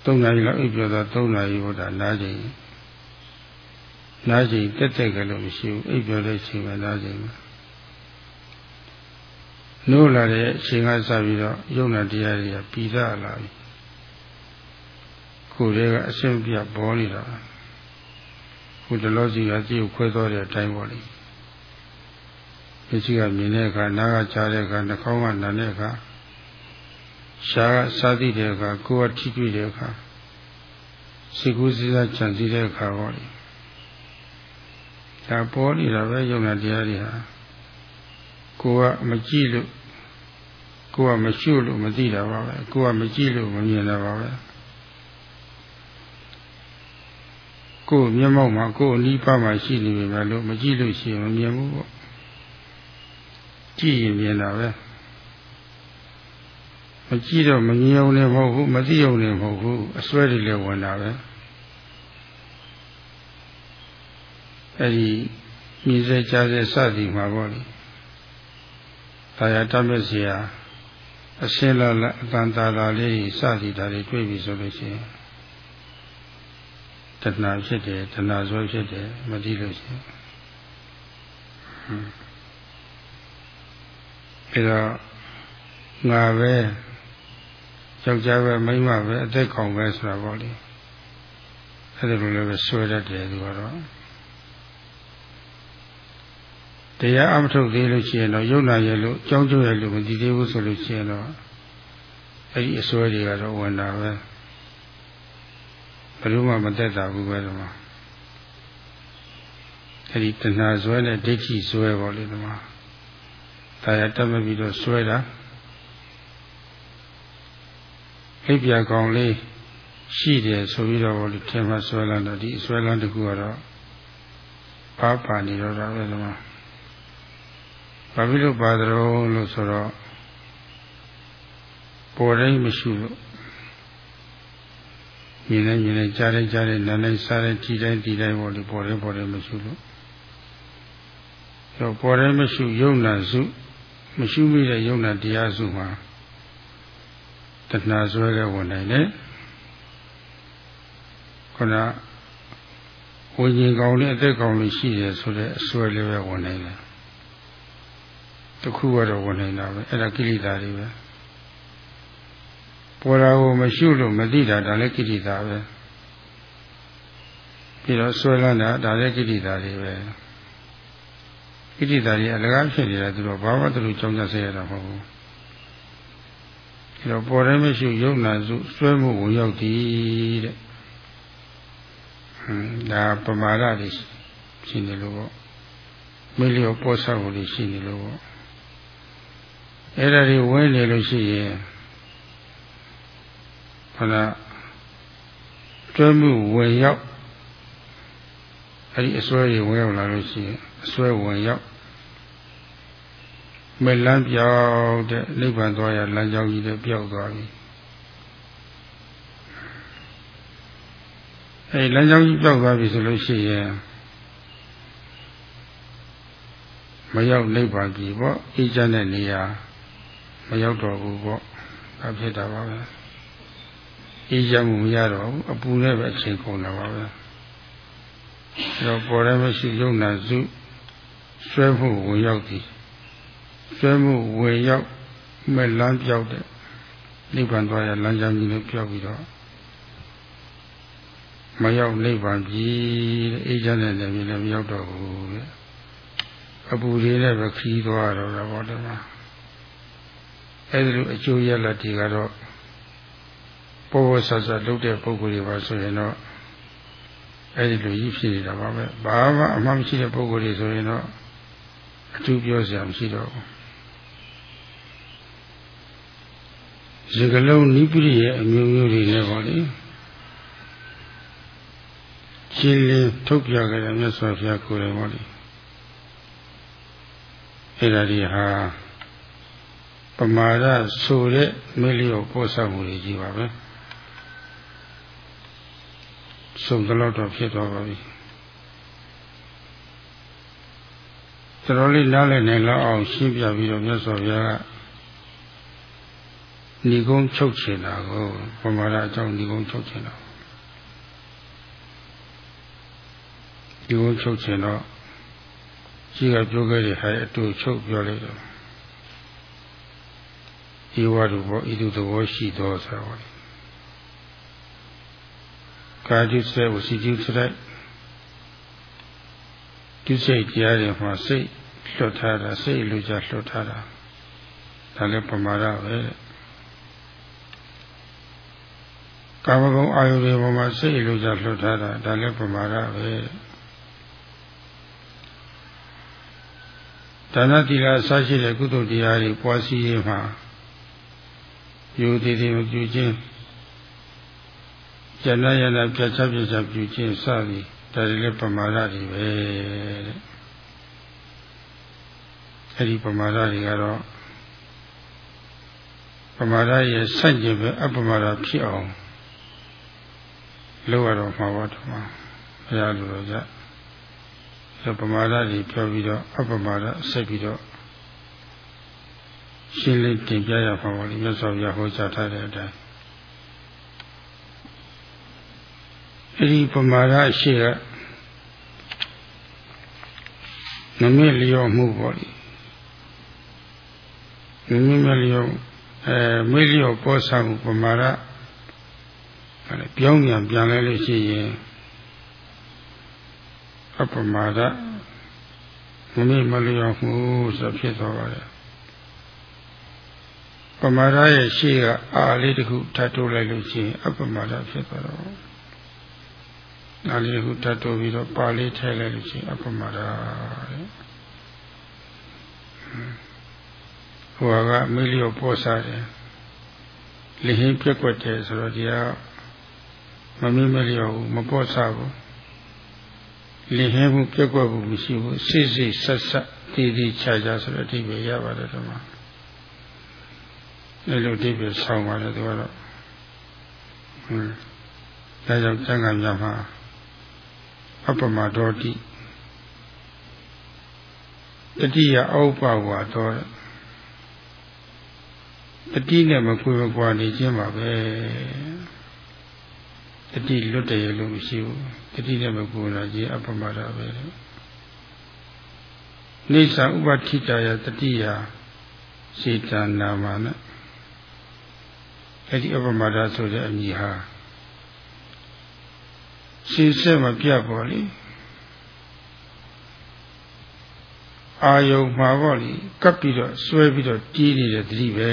သုံးနာရီလောက်အိပ်ပျော်တော့သုံးနာရီပေါ့ဒါနားချိန် နားချိန်တက်တက်ကလည်းမရှိဘူးအိပ်ပျော်တဲ့ချိန်မှာနားချိန်မှာနိုးလာတဲ့အချိန်ကစပြီးတော့ယုံနာတရားတွေကပြီးသားလာပြီကိုယ်တွေကအရှင်းပြပေါ်နေတာခုတလို့စီကကြည့်ခွဲသွားတဲ့အတိုင်းပေါ့လေပစ္စည်းကမြင်တဲ့အခါနားကကြားတဲ့အခါနှာခေါင်းကနားတဲ့အခါရှားကစားသိတဲ့အခါကိုယ်ကထိတွေ့တဲ့အခါစိတ်ကူးစဉ်းစားကြံစည်တဲ့အခါပေါ့လေ ဒါပေါ်နေတာပဲယုံနာတရားတွေဟာကိုယ်ကမကြည့်လို့ကိုယ်ကမရှုလို့မသိတာပါပဲကိုယ်ကမကြည့်လို့မမြင်တာပါပဲကိုယ်မျက်မှောက်မှာကိုယ်အနီးပါးမှာရှိနေပြီပဲလို့မကြည့်လို့ရှိရင်မမြင်ဘူးပေါ့ကြည့်ရင်မြင်တာပဲမကြည့်တော့မမြင်အောင်လည်းမဟုတ်ဘူးမသိအောင်လည်းမဟုတ်ဘူးအစွဲတွေလည်းဝင်တာပဲ အဲ့ဒီမြင်စေကြားစေစသည်မှာပေါ့လေ။ဒါရတတ်မဲ့စီယာအရှင်းလာလာအတန်တာလာလေးစသည်ဒါတွေတွေ့ပြီဆိုလို့ရှိရင်တဏှာဖြစ်တယ်တဏှာဇောဖြစ်တယ်မသိလို့ရှိရင်အဲတော့ငါပဲယောက်ျားပဲမိန်းမပဲအသက်ကောင်ပဲဆိုတာပေါ့လေအဲ့ဒါလိုလည်းပဲဆွဲတတ်တယ်သူကတော့ တရားအမထုတ်သေးလို့ရှိရင်တော့ယုံနာရဲ့လို့ကြောင်းကျိုးရဲ့လို့မသိသေးဘူးဆိုလို့ရှိရင်တော့အဲ့ဒီအစွဲတွေကတော့ဝင်တာပဲဘယ်လိုမှမသက်တာဘူးပဲဒီမှာအဲ့ဒီတဏှာဇွဲနဲ့ဒိဋ္ဌိဇွဲပေါ့လေဒီမှာဒါရတက်မပြီးတော့ဇွဲတာအိပ်ပြကောင်လေးရှိတယ်ဆိုပြီးတော့ဘောလေထင်မှဆွဲလန်းတော့ဒီဆွဲလန်းတခုကတော့ပါပါနေတော့တာပဲဒီမှာ ဘာဖြစ်လို့ပါသလဲလို့ဆိုတော့ပေါ်တိုင်းမရှိလို့မြင်နေမြင်နေကြားတိုင်းကြားတိုင်းနားတိုင်းစားတိုင်းကြည်တိုင်းကြည်တိုင်းပေါ်လေပေါ်တိုင်းပေါ်တိုင်းမရှိလို့တော့ပေါ်တိုင်းမရှိယုံနာစုမရှိမိတဲ့ယုံနာတရားစုမှာတဏှာဆွဲတဲ့ဝင်နိုင်တယ်ခုနဝိညာဉ်ကောင်လေးအသက်ကောင်လေးရှိတယ်ဆိုတဲ့အစွဲလေးပဲဝင်နိုင်တယ် တခုကတော့ဝင်နေတာပဲအဲ့ဒါကိလေသာတွေပဲပေါ်တာကိုမရှိလို့မသိတာဒါလည်းကိလေသာပဲပြီးတော့ဆွဲလန်းတာဒါလည်းကိလေသာတွေပဲကိလေသာတွေအလကားဖြစ်နေတာသူတို့ဘာမှသူတို့ကြောင်းကြဆဲရတာမဟုတ်ဘူးပြီးတော့ပေါ်တယ်မရှိယုံနာစုဆွဲမှုဝင်ရောက်သည်တဲ့ဟွန်းဒါပမာဒတွေရှိနေလို့ပေါ့မလျော်ပေါ်ဆောက်မှုတွေရှိနေလို့ပေါ့ အဲ့ဒါတွေဝင်နေလို့ရှိရင်ခန္ဓာတွဲမှုဝင်ရောက်အဲ့ဒီအစွဲတွေဝင်ရောက်လာလို့ရှိရင်အစွဲဝင်ရောက်မလန်းပြောက်တဲ့နိဗ္ဗာန်သွားရလမ်းကြောင်းကြီးတွေပြောက်သွားပြီအဲ့လမ်းကြောင်းကြီးပြောက်သွားပြီဆိုလို့ရှိရင်မရောက်နိဗ္ဗာန်ကြီးပေါ့အေးချမ်းတဲ့နေရာ မရောက်တော့ဘူးပေါ့ဒါဖြစ်တာပါပဲအေးချမ်းမှုမရတော့ဘူးအပူနဲ့ပဲအချိန်ကုန်တာပါပဲအဲတော့ပေါ်တယ်မရှိယုံနာစုဆွဲမှုဝင်ရောက်သည်ဆွဲမှုဝင်ရောက်မဲ့လမ်းပြောက်တဲ့နိဗ္ဗာန်သွားရလမ်းကြောင်းကြီးနဲ့ပြောက်ပြီးတော့မရောက်နိဗ္ဗာန်ကြီးတဲ့အေးချမ်းတဲ့နေရာလည်းမရောက်တော့ဘူးတဲ့အပူတွေနဲ့ပဲခီးသွားတော့တာပေါ့တယ်မှာ အဲဒီလိုအကျိုးရလဒ်တွေကတော့ပေါ်ပေါ်ဆဆလုပ်တဲ့ပုဂ္ဂိုလ်တွေပါဆိုရင်တော့အဲဒီလိုကြီးဖြစ်နေတာပါပဲဘာမှအမှမရှိတဲ့ပုဂ္ဂိုလ်တွေဆိုရင်တော့အထူးပြောစရာမရှိတော့ဘူးရေကလုံးနိပိရိရဲ့အမျိုးမျိုးတွေနဲ့ပေါ့လေရှင်းလင်းထုတ်ပြခဲ့တဲ့မြတ်စွာဘုရားကိုယ်တော်ပေါ့လေအဲ့ဒါဒီဟာ ပမာဒဆိုတဲ့မေလျော့ပို့ဆောင်မှုတွေကြီးပါပဲစုံတော့တော့ဖြစ်သွားပါပြီတော်တော်လေးနားလည်နိုင်လောက်အောင်ရှင်းပြပြီးတော့မြတ်စွာဘုရားကဏီကုန်းချုပ်ချင်တာကိုပမာဒအကြောင်းဏီကုန်းချုပ်ချင်တာဏီကုန်းချုပ်ချင်တော့ရှိကပြောခဲ့တဲ့ဟာအတူချုပ်ပြောလိုက်တော့ ဤဝတ္ထုဘောဤသူသဘောရှိသောဆိုတော့ကာ ጁ စေဝစီကျူစရိုက်ဒီစိတ်တရားတွေမှာစိတ်လွတ်ထားတာစိတ်လူကြလွတ်ထားတာဒါလည်းပမာဒပဲကာမဂုဏ်အာယုတွေပေါ်မှာစိတ်လူကြလွတ်ထားတာဒါလည်းပမာဒပဲဒါနတိလာဆရှိတဲ့ကုသိုလ်တရားတွေပွားစီရေးမှာ ယူတည်တည်မပြုခြင်းဇဏယနာပြတ်ချပြတ်ချပြုခြင်းစသည်ဒါတွေလည်းပမာဒတွေပဲတဲ့အဲ့ဒီပမာဒတွေကတော့ပမာဒရဲ့ဆန့်ကျင်ပဲအပမာဒဖြစ်အောင်လုပ်ရတော့မှာပါတော့မှာဘုရားလိုတော့ကြပမာဒတွေပြောပြီးတော့အပမာဒဆက်ပြီးတော့ ရှင်းလင်းတင်ပြရမှာပါလေမြတ်စွာဘုရားဟောကြားထားတဲ့အတိုင်းအဲဒီပမာဒရှိကနမေလျော့မှုပေါ့လေနမေမလျော့အဲမေလျော့ပေါ်ဆောင်ပမာဒအဲပြောင်းပြန်ပြန်လဲလို့ရှိရင်အပမာဒနမေမလျော့မှုဆိုဖြစ်သွားပါတယ် ပမာဒရဲ့ရှေ့ကအာလေးတစ်ခုထပ်တိုးလိုက်လို့ရှိရင်အပမာဒဖြစ်သွားတော့အာလေးတစ်ခုထပ်တိုးပြီးတော့ပါလေးထည့်လိုက်လို့ရှိရင်အပမာဒတဲ့ဟိုကမေးလျော့ပေါ်စားတယ်လဟင်းပြက်ွက်တယ်ဆိုတော့ဒီကမမေးမလျော့ဘူးမပေါ်စားဘူးလဟင်းမှုပြက်ွက်မှုမရှိဘူးစိစိဆက်ဆက်တည်တည်ချာချာဆိုတဲ့အဓိပ္ပာယ်ရပါတယ်ဒီမှာ အဲ့လိုအဓိပ္ပာယ်ဆောင်းပါတယ်သူကတော့ဟွန်းဒါကြောင့်ကျမ်းဂန်များမှာအပမဒေါတိတတိယအောက်ပါဝါတော့တတိနဲ့မကွေမကွာနေခြင်းပါပဲတတိလွတ်တယ်လို့မရှိဘူးတတိနဲ့မကွာလာခြင်းအပမဒပဲနေသဥပတိတယတတိယစေတနာမနဲ့ အဲ့ဒီအပမဒဆိုတဲ့အမည်ဟာရှင်းဆက်မပြတ်ပါလေအာယုံမှာပေါ့လေကပ်ပြီးတော့ဆွဲပြီးတော့တီးနေတဲ့သတိပဲ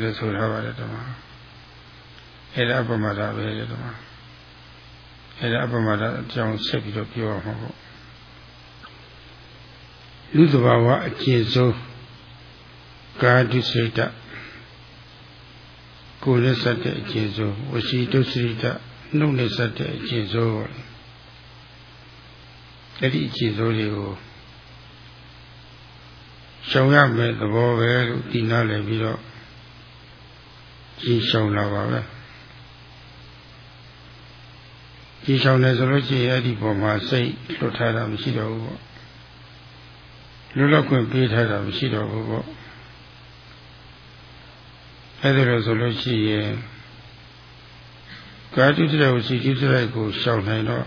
လို့ဆိုထားပါတယ်ဓမ္မအဲ့ဒါအပမဒပဲလေဓမ္မအဲ့ဒါအပမဒအကြောင်းဆက်ပြီးတော့ပြောရမှာပေါ့လူသဘာဝအကျဉ်းဆုံးကာတုစိတ် ကိုယ်နဲ့ဆက်တဲ့အကျဉ်းဆုံးဝစီတုစိတနှုတ်နဲ့ဆက်တဲ့အကျဉ်းဆုံးအဲ့ဒီအကျဉ်းဆုံးတွေကိုရှောင်ရမယ်သဘောပဲလို့ဒီနားလည်ပြီးတော့ကြီးရှောင်လာပါပဲကြီးရှောင်တယ်ဆိုလို့ရှိရင်အဲ့ဒီပုံမှာစိတ်လွတ်ထားတာမရှိတော့ဘူးပေါ့လွတ်လပ်ခွင့်ပေးထားတာမရှိတော့ဘူးပေါ့ အဲ့ဒါလို့ဆိုလို့ရှိရင်ကာတုတရဝစီတုတရကိုရှောင်နိုင်တော့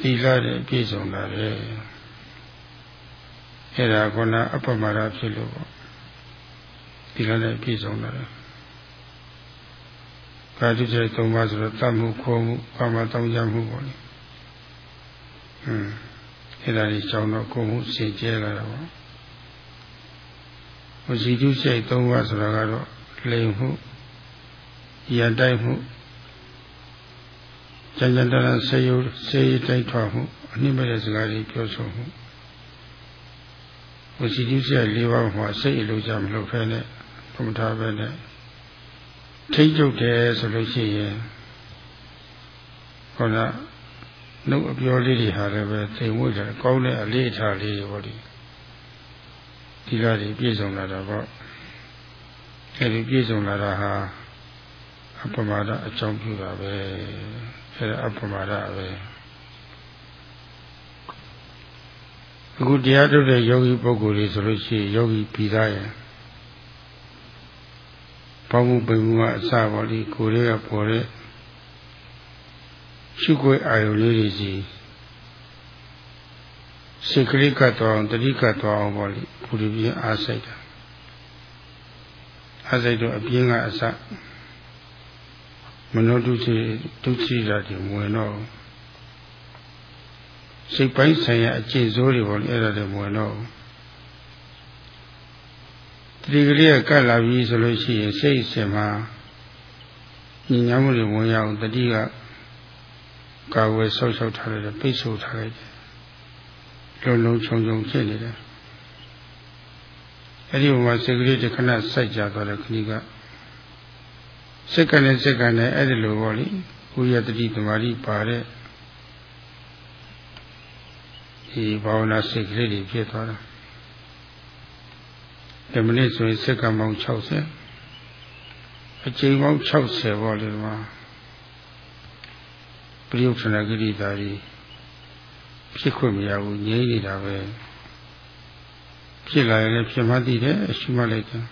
ဒီလာတဲ့ပြည့်စုံလာတယ်အဲ့ဒါကနအပမရာဖြစ်လို့ပေါ့ဒီလာတဲ့ပြည့်စုံလာတယ်ကာတုတရသုံးပါးဆိုတော့တတ်မှုခိုးမှုကာမတောင်းကြမှုပေါ့လေဟွန်းအဲ့ဒါကြီးရှောင်တော့ကိုယ်မှုစင်ကြဲလာတာပေါ့ ဝစီတုစိတ်သုံးပါးဆိုတာကတော့လိမ်မှုရန်တိုက်မှုကြံကြံတရဆေးရုပ်ဆေးတိုက်ထွားမှုအနှိမ့်မဲ့တဲ့စကားတွေပြောဆိုမှုဝစီတုစိတ်၄ပါးမှာစိတ်အလိုကြမလို့ဖဲနဲ့ဘုမထားပဲနဲ့ထိတ်ကြုတ်တယ်ဆိုလို့ရှိရင်ခေါင်းကနှုတ်အပြောလေးတွေဟာလည်းပဲသိမ်ဝိတယ်ကောင်းတဲ့အလေးထားလေးတွေပေါ့ဒီ ဒီလာတွေပြည့်စုံလာတာပေါ့အဲဒီပြည့်စုံလာတာဟာအပမာဒအကြောင်းပြုတာပဲအဲဒါအပမာဒပဲအခုတရားထုတ်တဲ့ယောဂီပုဂ္ဂိုလ်တွေဆိုလို့ရှိရင်ယောဂီပြီးသားရဲ့ဘောင်းမှုပိန်မှုကအစပါလိကိုယ်တွေကပေါ်တဲ့ရှုခွေအာယုလေးတွေစီ စိတ်ကလေးကတ်တော်အောင်တတိကတ်တော်အောင်ပေါ့လေဘုရားပြင်းအားစိတ်တာအားစိတ်တော့အပြင်းကအစမနောတုစီဒုစီရာတွေဝင်တော့စိတ်ပိုင်းဆိုင်ရာအခြေစိုးတွေပေါ့လေအဲ့ဒါတွေဝင်တော့တတိကလေးကကတ်လာပြီဆိုလို့ရှိရင်စိတ်စင်မှာညဉ့်ညမ်းမှုတွေဝင်ရအောင်တတိကကာဝယ်ဆောက်ရှောက်ထားတယ်ပိတ်ဆို့ထားလိုက်တယ် လုံးလုံးချုံချုံဖြစ်နေတယ်အဲ့ဒီမှာစိတ်ကလေးတစ်ခဏစိုက်ကြသွားတယ်ခဏကစိတ်ကနဲ့စိတ်ကနဲ့အဲ့ဒီလိုပေါ့လေကိုရတတိသမารိပါတဲ့ဒီဘာဝနာစိတ်ကလေးတွေဖြစ်သွားတာဒီမိနစ်ဆိုရင်စိတ်ကမောင်60အချိန်ပေါင်း60ပေါ့လေဒီမှာပရိယုထနာဂရိတာကြီး ဖြစ်ခွင့်မရဘူးငြိမ့်နေတာပဲဖြစ်လာရင်လည်းဖြစ်မှသိတယ်အရှိမှလိုက်တယ်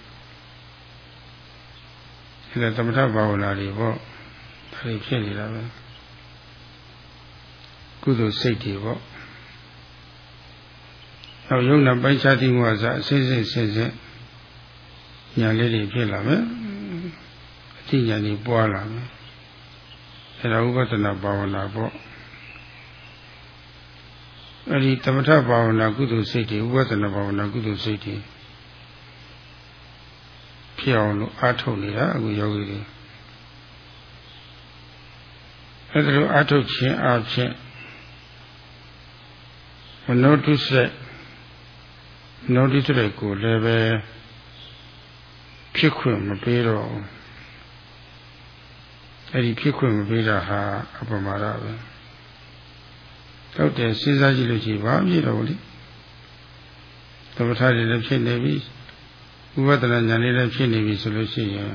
ဒီလိုသမထဘာဝနာတွေပေါ့ဒါတွေဖြစ်နေတာပဲကုသိုလ်စိတ်တွေပေါ့နောက်ယုံနာပိုက်ခြားသိမှုအစားအစစ်စစ်စစ်စစ်ညာလေးတွေဖြစ်လာမယ်အသိဉာဏ်တွေပွားလာမယ်အဲ့ဒါဥပဒနာဘာဝနာပေါ့ အဲ့ဒီသမထဘာဝနာကုသိုလ်စိတ်တွေဥပဒနာဘာဝနာကုသိုလ်စိတ်တွေဖြစ်အောင်လို့အားထုတ်နေတာအခုယောဂီတွေအဲ့ဒါလိုအားထုတ်ခြင်းအဖြစ်မနောတုစက်နောတိစက်ကိုလည်းပဲဖြစ်ခွင့်မပေးတော့အဲ့ဒီဖြစ်ခွင့်မပေးတာဟာအပမာဒပဲ ဟုတ်တယ်စဉ်းစားကြည့်လို့ရှိရင်ဘာဖြစ်တော့လဲသမထတွေလည်းဖြစ်နေပြီဥပဒနာဉာဏ်လေးလည်းဖြစ်နေပြီဆိုလို့ရှိရင်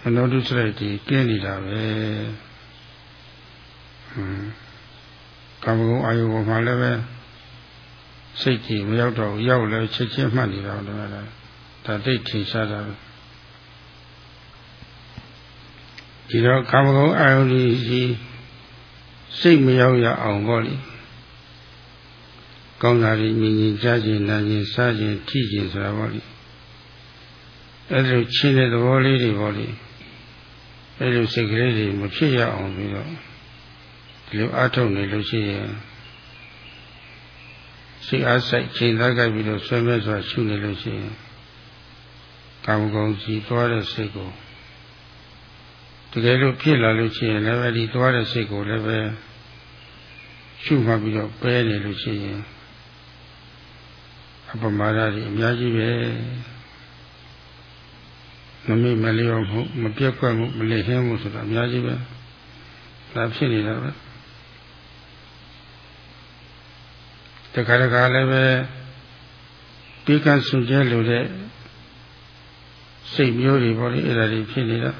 မနောတုစရိုက်တွေကျင်းနေတာပဲဟွန်းကာမဂုဏ်အာယုပေါ်မှာလည်းပဲစိတ်ကြီးမရောက်တော့ရောက်လဲချက်ချင်းမှတ်နေတာတော့ဒါသိထင်ရှားတာပဲဒီတော့ကာမဂုဏ်အာယုကြီး စိတ်မရောက်ရအောင်ပေါ့လေကောင်းတာတွေမြင်ရင်ကြားခြင်းနားခြင်းစားခြင်းထိခြင်းဆိုတာပေါ့လေအဲ့လိုချင်းတဲ့သဘောလေးတွေပေါ့လေအဲ့လိုစိတ်ကလေးတွေမဖြစ်ရအောင်ပြီးတော့ဒီလိုအားထုတ်နေလို့ရှိရင်စိတ်အားဆိုင်ချိန်သားကြိုက်ပြီးတော့ဆွဲမဲ့စွာရှုနေလို့ရှိရင်ကာမဂုဏ်ကြီးသွားတဲ့စိတ်ကို တကယ်လို့ဖြစ်လာလို့ရှိရင်လည်းဒီသွားတဲ့စိတ်ကိုလည်းပဲရှုမှတ်ပြီးတော့ပဲနေလို့ရှိရင်အပမာဒတွေအများကြီးပဲမမေ့မလျော့မှုမပြက်ကွက်မှုမလေဟင်းမှုဆိုတာအများကြီးပဲဒါဖြစ်နေတာပဲတခါတခါလည်းပဲပြီးကဆွန်ကျဲလို့တဲ့စိတ်မျိုးတွေပေါ့လေအဲ့ဒါတွေဖြစ်နေတာ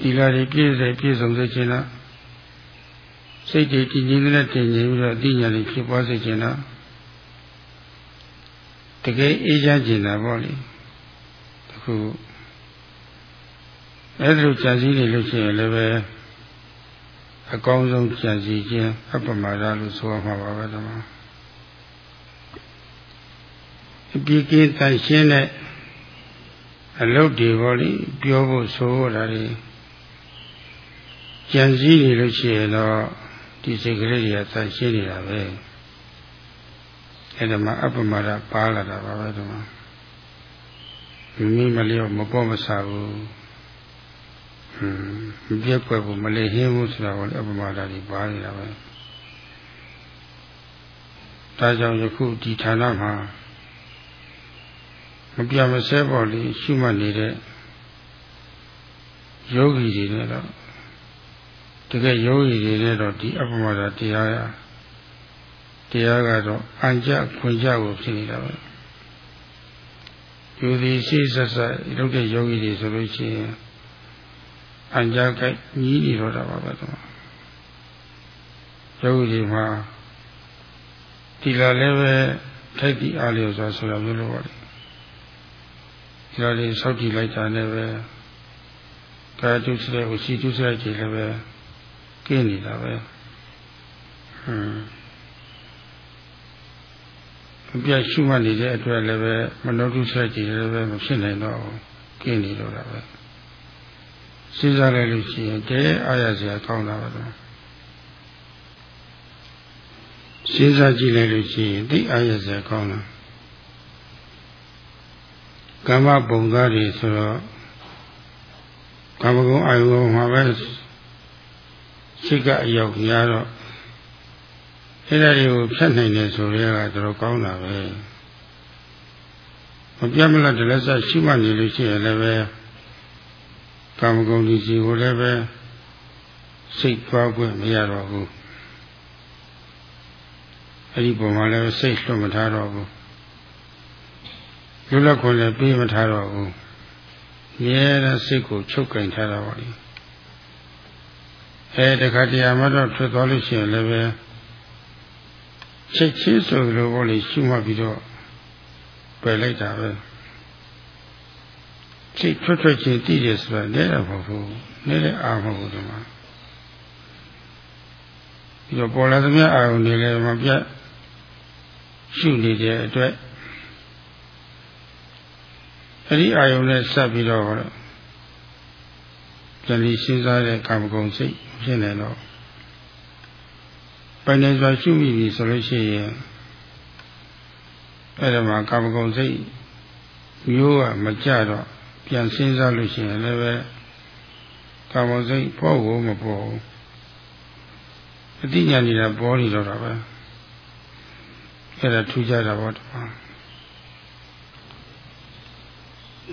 ဒီလာတွေပြည့်စုံပြည့်စုံစေခြင်းလားစိတ်တွေတည်ငြိမ်တဲ့တည်ငြိမ်ပြီးတော့အသိဉာဏ်တွေဖြစ်ပွားစေခြင်းလားတကယ်အေးချမ်းခြင်းတာပေါ့လေတခုအဲ့ဒါလိုကြံစည်နေလို့ရှိရင်လည်းပဲအကောင်းဆုံးကြံစည်ခြင်းအပမာဒလို့ဆိုရမှာပါပဲဒီမှာအပြည့်ကင်းတန်ရှင်းတဲ့အလုပ်တွေပေါ့လေပြောဖို့ဆိုရတာတွေ ကြံစည်နေလို့ရှိရင်တော့ဒီစိတ်ကလေးတွေကသန့်ရှင်းနေတာပဲအဲ့ဒါမှအပ္ပမဒပါလာတာပါပဲဒီမှာမိမိမလျော့မပေါ့မဆာဘူးဟွန်းမပြက်ကွက်ဘူးမလေဟင်းဘူးဆိုတာကိုအပ္ပမဒကြီးပါနေတာပဲဒါကြောင့်ယခုဒီဌာနမှာမပြမဆဲပေါ်လေးရှုမှတ်နေတဲ့ယောဂီတွေနဲ့တော့ တကယ်ယောဂီတွေနဲ့တော့ဒီအပ္ပမဒတရားရတရားကတော့အံကြခွင်ကြကိုဖြစ်နေတာပဲယူသည်ရှိဆက်ဆက်လုပ်တဲ့ယောဂီတွေဆိုလို့ရှိရင်အံကြကြညီးနေတော့တာပါပဲတော့ယောဂီတွေမှာဒီလာလည်းပဲထိုက်ပြီးအားလျော်စွာဆိုတာမျိုးလို့ပါလေဒီလာလေးစောက်ကြည့်လိုက်တာနဲ့ပဲကာတုစတဲ့ဝစီတုစတဲ့ကြည့်လည်းပဲ ကင်းနေတာပဲဟွန်းအပြတ်ရှုမှတ်နေတဲ့အတွက်လည်းပဲမနောတုဆက်ကြည့်လည်းပဲမဖြစ်နိုင်တော့ကင်းနေတော့တာပဲစဉ်းစားလိုက်လို့ရှိရင်တဲအားရစရာကောင်းတာပါတော့စဉ်းစားကြည့်လိုက်လို့ရှိရင်သိအားရစရာကောင်းတာကမ္မပုံသားတွေဆိုတော့ကမ္မကုံအာယုံမှာပဲ စိတ်ကအရောက်များတော့အဲ့ဒါတွေကိုဖြတ်နိုင်တယ်ဆိုရဲကတော်ကောင်းတာပဲမပြတ်မလားတလက်ဆက်ရှိမှနေလို့ရှိရင်လည်းပဲကာမဂုဏ်ကြီးကိုလည်းပဲစိတ်သွားခွင့်မရတော့ဘူးအဲ့ဒီပုံမှာလည်းစိတ်လွတ်မထားတော့ဘူးလွတ်လပ်ခွင့်လည်းပြေးမထားတော့ဘူးမြဲတဲ့စိတ်ကိုချုပ်ကင်ထားတာပါလေ အဲတခါတည်းမှတော့ထွက်သွားလို့ရှိရင်လည်းပဲချက်ချင်းဆိုလိုပေါ့လေရှုမှတ်ပြီးတော့ပယ်လိုက်တာပဲစိတ်ထွက်ထွက်ချင်းတည်တယ်ဆိုတာလည်းတော့မဟုတ်ဘူးလည်းအာမဟုတ်ဘူးဒီမှာပြီးတော့ပေါ်လာသမျှအာရုံတွေလည်းမပြတ်ရှုနေတဲ့အတွက်အဲ့ဒီအာယုံနဲ့ဆက်ပြီးတော့ ပြန်ပြီးစဉ်းစားတဲ့ကာမဂုဏ်စိတ်ဖြစ်နေတော့ပိုင်နေစွာရှုမိပြီဆိုလို့ရှိရင်အဲ့ဒါမှာကာမဂုဏ်စိတ်မျိုးကမကြတော့ပြန်စဉ်းစားလို့ရှိရင်လည်းပဲကာမဂုဏ်စိတ်ပေါ်ကိုမပေါ်ဘူးအတိညာနေတာပေါ်နေတော့တာပဲအဲ့ဒါထူးခြားတာပေါ့တပါး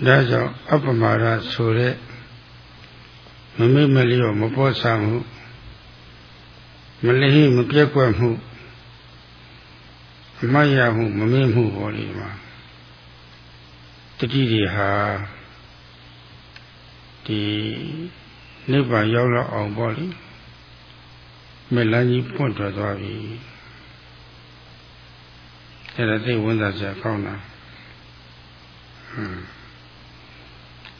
ဒါကြောင့်အပ္ပမာရဆိုတဲ့ မမေ့မလျော့မပေါ်ဆမှုမလေးမပြက်ကွက်မှုအမရမှုမမေ့မှုပေါ်ဒီမှာတတိတွေဟာဒီနိဗ္ဗာန်ရောက်တော့အောင်ပေါ့လေမေလန်းကြီးပွင့်ထွက်သွားပြီအဲ့ဒါသိဝန်သာစရာကောင်းတာဟွန်း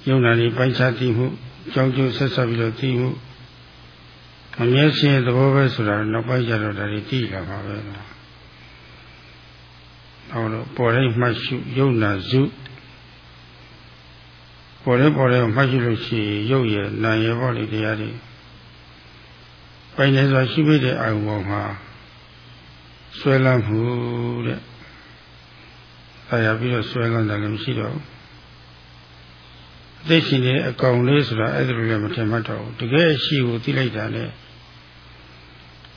ယုံနာနေပိုင်းခြားသိမှု ကြောင်းကျိုးဆက်ဆက်ပြီးတော့သိမှုမမြဲခြင်းသဘောပဲဆိုတာနောက်ပိုင်းကျတော့ဒါတွေသိလာပါပဲ။နောက်တော့ပေါ်တိုင်းမှတ်ရှုယုံနာစုပေါ်တိုင်းပေါ်တိုင်းမှတ်ရှုလို့ရှိရင်ယုတ်ရဲ့နာရဲ့ပေါ့လေတရားတွေပိုင်နေစွာရှိမိတဲ့အာယုံပေါ်မှာဆွဲလန်းမှုတဲ့။အဲရပြီးတော့ဆွဲလန်းတယ်လည်းမရှိတော့ဘူး။အ သိရှင်ရဲ့အကောင်လေးဆိုတာအဲ့ဒါလိုလည်းမထင်မှတ်တော့ဘူး။တကယ်အရှိကိုသိလိုက်တာနဲ့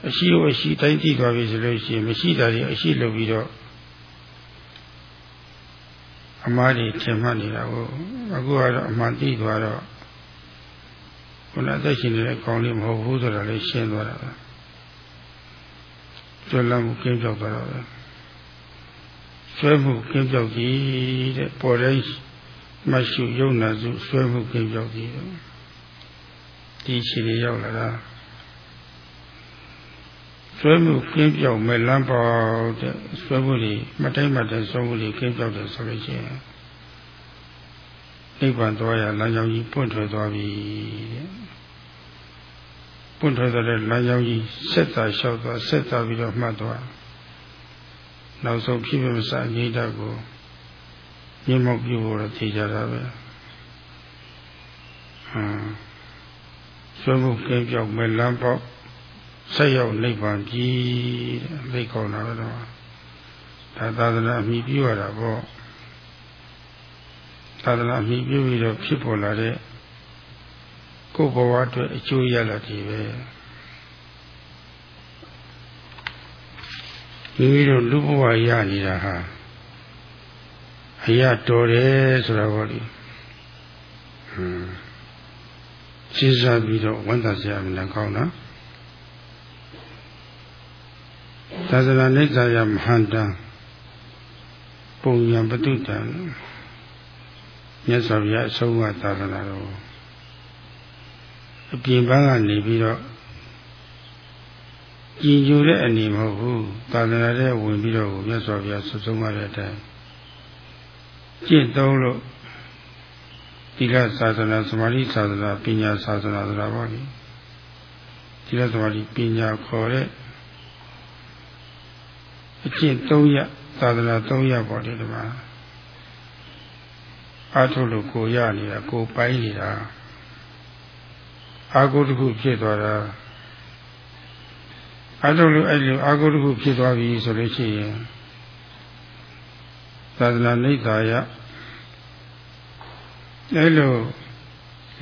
အရှိကိုအရှိတိုင်းသိသွားပြီဆိုလို့ရှိရင်မရှိတာတွေအရှိလုပ်ပြီးတော့အမှားတွေထင်မှတ်နေတာကိုအခုကတော့အမှန်သိသွားတော့ခုနသက်ရှင်နေတဲ့အကောင်လေးမဟုတ်ဘူးဆိုတာလည်းရှင်းသွားတာပဲကျွလမ်းမှုကင်းပြောက်သွားတော့ပဲဆွဲမှုကင်းပြောက်ကြီးတဲ့ပေါ်တိုင်း မရှိယုံနာစုဆွဲမှုကင်းပြောက်ကြီးဒီရှိရရောက်လာတာဆွဲမှုကင်းပြောက်မဲ့လမ်းပေါက်တဲ့ဆွဲမှုတွေမတိုင်းမတိုင်းဆွဲမှုတွေကင်းပြောက်တယ်ဆိုလို့ရှိရင်နိဗ္ဗာန်သွားရလမ်းကြောင်းကြီးပွင့်ထွက်သွားပြီတဲ့ပွင့်ထွက်တဲ့လမ်းကြောင်းကြီးဆက်သာလျှောက်သွားဆက်သာပြီးတော့မှတ်သွားနောက်ဆုံးဖြစ်ဖြစ်မစအငိမ့်တကို မြင်မောက်ပြုဖို့တော့သိကြတာပဲဟမ်ဆွဲမှုကင်းပြောက်မဲ့လမ်းပေါက်ဆက်ရောက်နိဗ္ဗာန်ကြီးတဲ့သိကောင်းတာပဲတော့ဒါသာသနာအမိပြုရတာပေါ့သာသနာအမိပြုပြီးတော့ဖြစ်ပေါ်လာတဲ့ကိုယ်ဘဝအတွက်အကျိုးရလာတယ်ပဲမိမိတို့လူဘဝရနေတာဟာ အရာတော်တယ်ဆိုတာပေါ့လေဟွန်းစဉ်းစားပြီးတော့ဝန်တာစရာမလကောင်းနော်သာသနာနိစ္စယမဟန္တံပုံညာပတုတံမြတ်စွာဘုရားအဆုံးအမသာသနာတော်အပြင်ပန်းကနေပြီးတော့ကြည်ညိုတဲ့အနေမဟုတ်ဘူးသာသနာတဲ့ဝင်ပြီးတော့မြတ်စွာဘုရားဆုဆုံးရတဲ့အတိုင်း ကျင့်သုံးလို့သီလသာသနာသမာဓိသာသနာပညာသာသနာဆိုတာပေါ့လေသီလသမာဓိပညာခေါ်တဲ့အကျင့်၃ရသာသနာ၃ရပေါ့လေဒီမှာအာထုလို့ကိုရနေတာကိုပိုင်းနေတာအာဟုတခုဖြစ်သွားတာအာထုလို့အဲ့လိုအာဟုတခုဖြစ်သွားပြီဆိုလို့ရှိရင် သာသနာနိဒာယအဲ့လို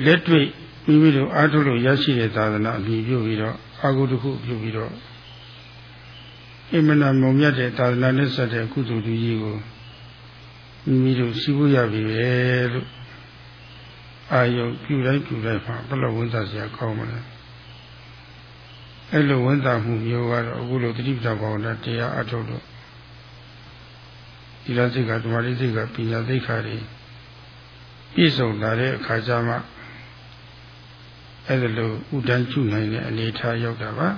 လက်တွေ့မိမိတို့အာထုလို့ရရှိတဲ့သာသနာအပြီးပြုပြီးတော့အာဟုတခုပြုပြီးတော့အင်မနာမုံမြတ်တဲ့သာသနာနဲ့ဆက်တဲ့ကုသိုလ်ကြီးကိုမိမိတို့ရှိဖို့ရပြီပဲလို့အာယုပြုတိုင်းပြုတိုင်းမှာဘယ်လိုဝန်သားစရာကောင်းမလဲအဲ့လိုဝန်သားမှုမျိုးကတော့အခုလိုတတိပ္ပံဘောင်နဲ့တရားအထုတ်လို့ ဒီလိုစိတ်ကဓမ္မရိစိတ်ကပညာသိက္ခာတွေပြည့်စုံလာတဲ့အခါကျမှအဲ့ဒါလိုဥဒန်းကျနိုင်တဲ့အနေထားရောက်တာပါ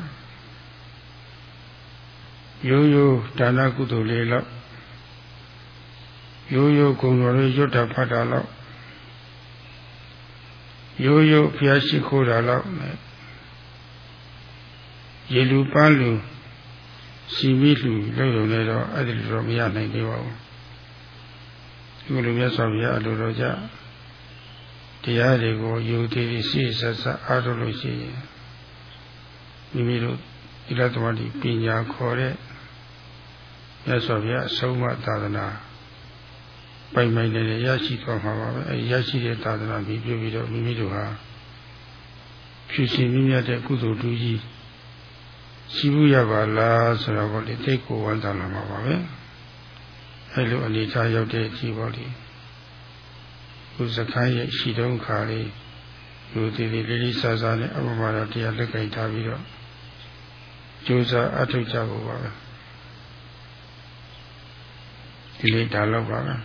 ရိုးရိုးဒါနကုသိုလ်လေးတော့ရိုးရိုးဂုံတော်လေးရွတ်တာဖတ်တာတော့ရိုးရိုးဘုရားရှိခိုးတာတော့ရေလူပန်းလူ စီမိလူလို့ရုံနဲ့တော့အဲ့ဒီလိုတော့မရနိုင်သေးပါဘူးဒီလိုမြတ်စွာဘုရားအလိုတော်ကြတရားတွေကိုယုံကြည်ရှိဆက်ဆက်အားထုတ်လို့ရှိရင်မိမိတို့ဒီလသမတိပညာခေါ်တဲ့မြတ်စွာဘုရားအဆုံးအမသာသနာပိုင်ပိုင်နဲ့ရရှိသွားမှာပါပဲအဲရရှိတဲ့သာသနာပြီးပြပြီးတော့မိမိတို့ဟာဖြူရှင်မြင့်မြတ်တဲ့ကုသိုလ်တူကြီး ရှိဘူးရပါလားဆိုတော့ဘောလေသိကိုဝမ်းသာလာမှာပါပဲအဲလိုအနေထားရောက်တဲ့အကြည့်ဘောလေခုစခန်းရဲ့ရှိတုံးခါလေးလူတည်တည်လေးလေးစားစားနဲ့အမှန်မှာတော့တရားလက်ကင်ထားပြီးတော့ကြိုးစားအထောက်ကြဖို့ပါပဲဒီလေးဒါတော့ပါပဲ